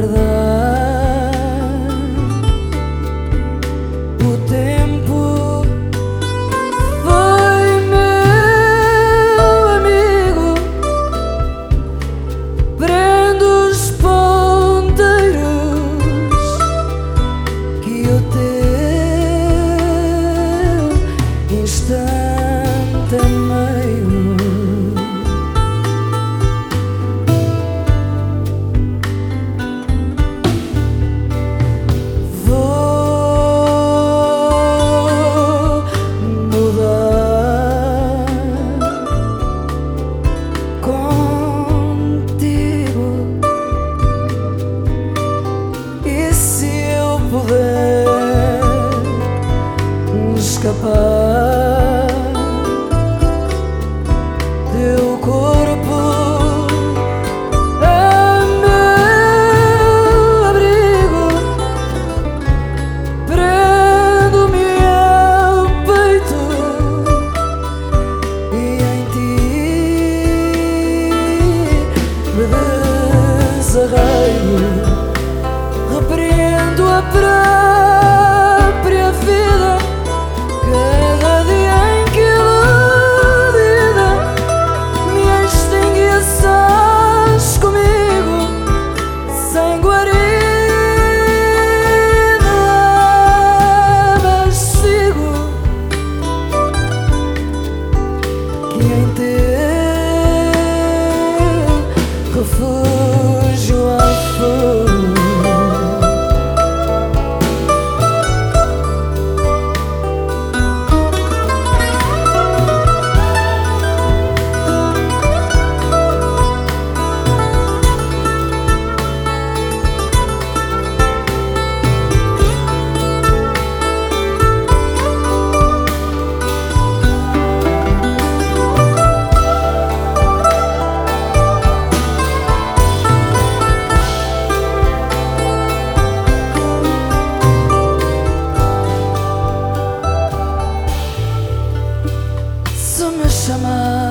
verdad. escapar Teu corpo é meu abrigo Prendo-me ao peito E em ti me desarraio Repreendo a praia niente isso me chamar.